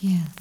Yeah.